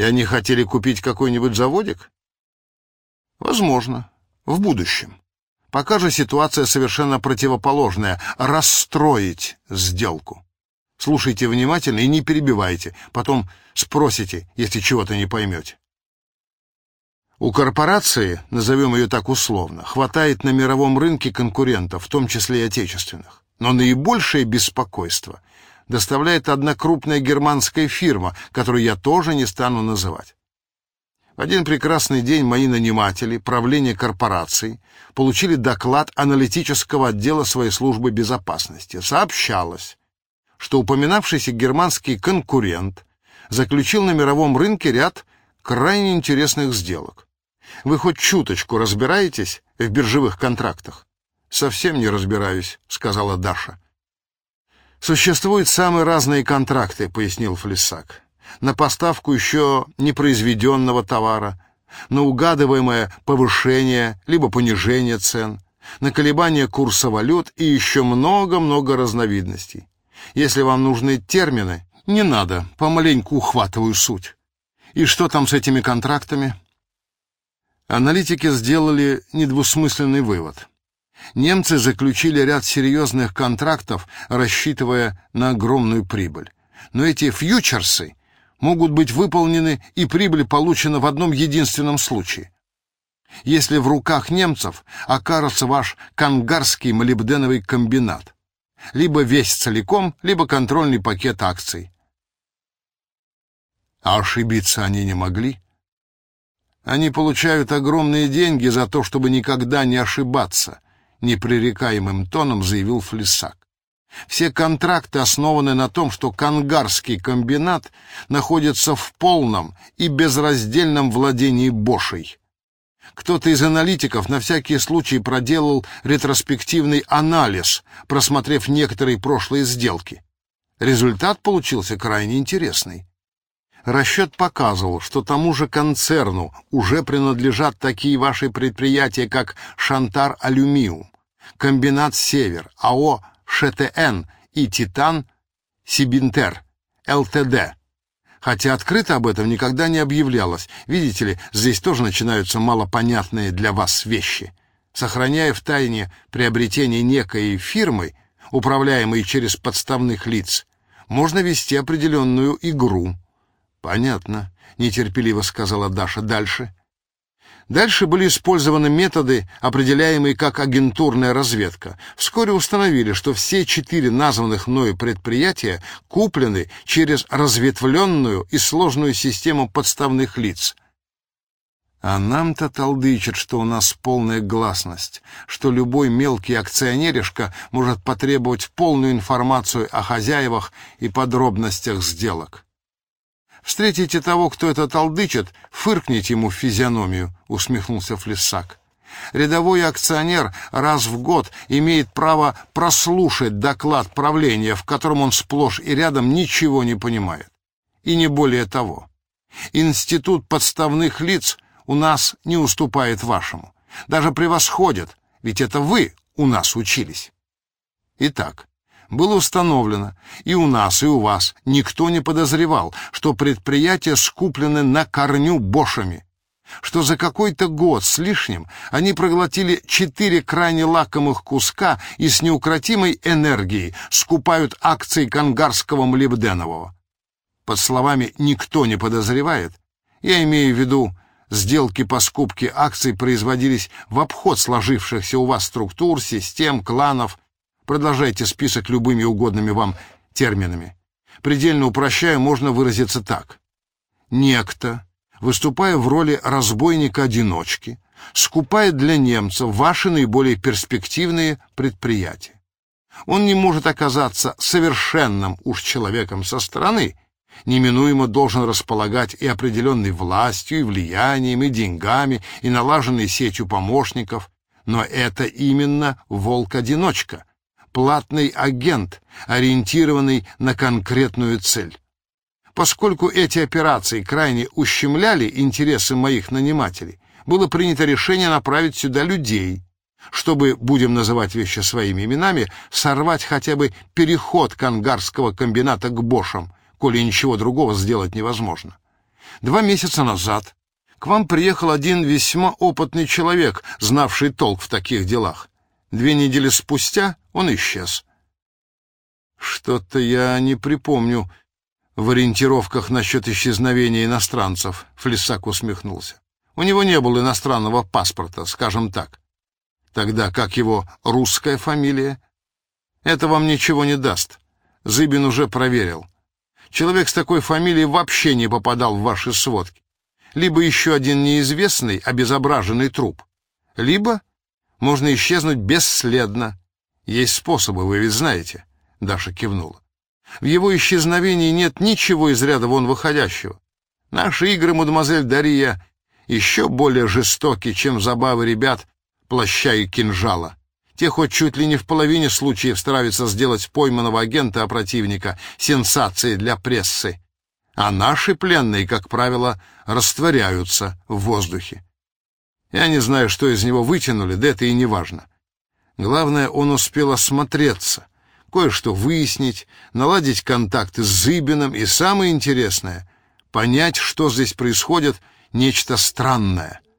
И они хотели купить какой-нибудь заводик? Возможно, в будущем. Пока же ситуация совершенно противоположная — расстроить сделку. Слушайте внимательно и не перебивайте, потом спросите, если чего-то не поймете. У корпорации, назовем ее так условно, хватает на мировом рынке конкурентов, в том числе и отечественных. Но наибольшее беспокойство доставляет одна крупная германская фирма, которую я тоже не стану называть. В один прекрасный день мои наниматели, правление корпорации, получили доклад аналитического отдела своей службы безопасности. Сообщалось, что упоминавшийся германский конкурент заключил на мировом рынке ряд крайне интересных сделок. Вы хоть чуточку разбираетесь в биржевых контрактах? Совсем не разбираюсь, сказала Даша. Существуют самые разные контракты, пояснил Флисак на поставку еще непроизведенного товара, на угадываемое повышение либо понижение цен, на колебания курса валют и еще много-много разновидностей. Если вам нужны термины, не надо, помаленьку ухватываю суть. И что там с этими контрактами? Аналитики сделали недвусмысленный вывод. Немцы заключили ряд серьезных контрактов, рассчитывая на огромную прибыль. Но эти фьючерсы могут быть выполнены и прибыль получена в одном единственном случае. Если в руках немцев окажется ваш кангарский молибденовый комбинат, либо весь целиком, либо контрольный пакет акций. А ошибиться они не могли. Они получают огромные деньги за то, чтобы никогда не ошибаться, непререкаемым тоном заявил Флисак. Все контракты основаны на том, что Кангарский комбинат находится в полном и безраздельном владении Бошей. Кто-то из аналитиков на всякий случай проделал ретроспективный анализ, просмотрев некоторые прошлые сделки. Результат получился крайне интересный. Расчет показывал, что тому же концерну уже принадлежат такие ваши предприятия, как «Шантар Алюмиум», комбинат «Север», АО ШТН и Титан Сибинтер ЛТД. Хотя открыто об этом никогда не объявлялось. Видите ли, здесь тоже начинаются малопонятные для вас вещи. Сохраняя в тайне приобретение некой фирмы, управляемой через подставных лиц, можно вести определенную игру. Понятно, нетерпеливо сказала Даша. Дальше. Дальше были использованы методы, определяемые как агентурная разведка. Вскоре установили, что все четыре названных мною предприятия куплены через разветвленную и сложную систему подставных лиц. А нам-то толдычат, что у нас полная гласность, что любой мелкий акционеришка может потребовать полную информацию о хозяевах и подробностях сделок. Встретите того, кто это толдычит, фыркните ему в физиономию, усмехнулся Флиссак. Рядовой акционер раз в год имеет право прослушать доклад правления, в котором он сплошь и рядом ничего не понимает. И не более того. Институт подставных лиц у нас не уступает вашему. Даже превосходит, ведь это вы у нас учились. Итак, было установлено, и у нас, и у вас никто не подозревал, что предприятия скуплены на корню бошами, что за какой-то год с лишним они проглотили четыре крайне лакомых куска и с неукротимой энергией скупают акции Кангарского молибденового. Под словами «никто не подозревает» я имею в виду сделки по скупке акций производились в обход сложившихся у вас структур, систем, кланов, Продолжайте список любыми угодными вам терминами. Предельно упрощая, можно выразиться так. Некто, выступая в роли разбойника-одиночки, скупает для немцев ваши наиболее перспективные предприятия. Он не может оказаться совершенным уж человеком со стороны, неминуемо должен располагать и определенной властью, и влиянием, и деньгами, и налаженной сетью помощников, но это именно волк-одиночка, платный агент, ориентированный на конкретную цель. Поскольку эти операции крайне ущемляли интересы моих нанимателей, было принято решение направить сюда людей, чтобы, будем называть вещи своими именами, сорвать хотя бы переход кангарского комбината к Бошам, коли ничего другого сделать невозможно. Два месяца назад к вам приехал один весьма опытный человек, знавший толк в таких делах. Две недели спустя он исчез. Что-то я не припомню в ориентировках насчет исчезновения иностранцев, Флисак усмехнулся. У него не было иностранного паспорта, скажем так. Тогда как его русская фамилия? Это вам ничего не даст. Зыбин уже проверил. Человек с такой фамилией вообще не попадал в ваши сводки. Либо еще один неизвестный, обезображенный труп. Либо можно исчезнуть бесследно. Есть способы, вы ведь знаете. Даша кивнула. В его исчезновении нет ничего из ряда вон выходящего. Наши игры, мадемуазель Дария, еще более жестоки, чем забавы ребят, плаща и кинжала. Те хоть чуть ли не в половине случаев стараются сделать пойманного агента, а противника сенсацией для прессы. А наши пленные, как правило, растворяются в воздухе. Я не знаю, что из него вытянули, да это и не важно. Главное, он успел осмотреться, кое-что выяснить, наладить контакты с Зыбиным и, самое интересное, понять, что здесь происходит, нечто странное —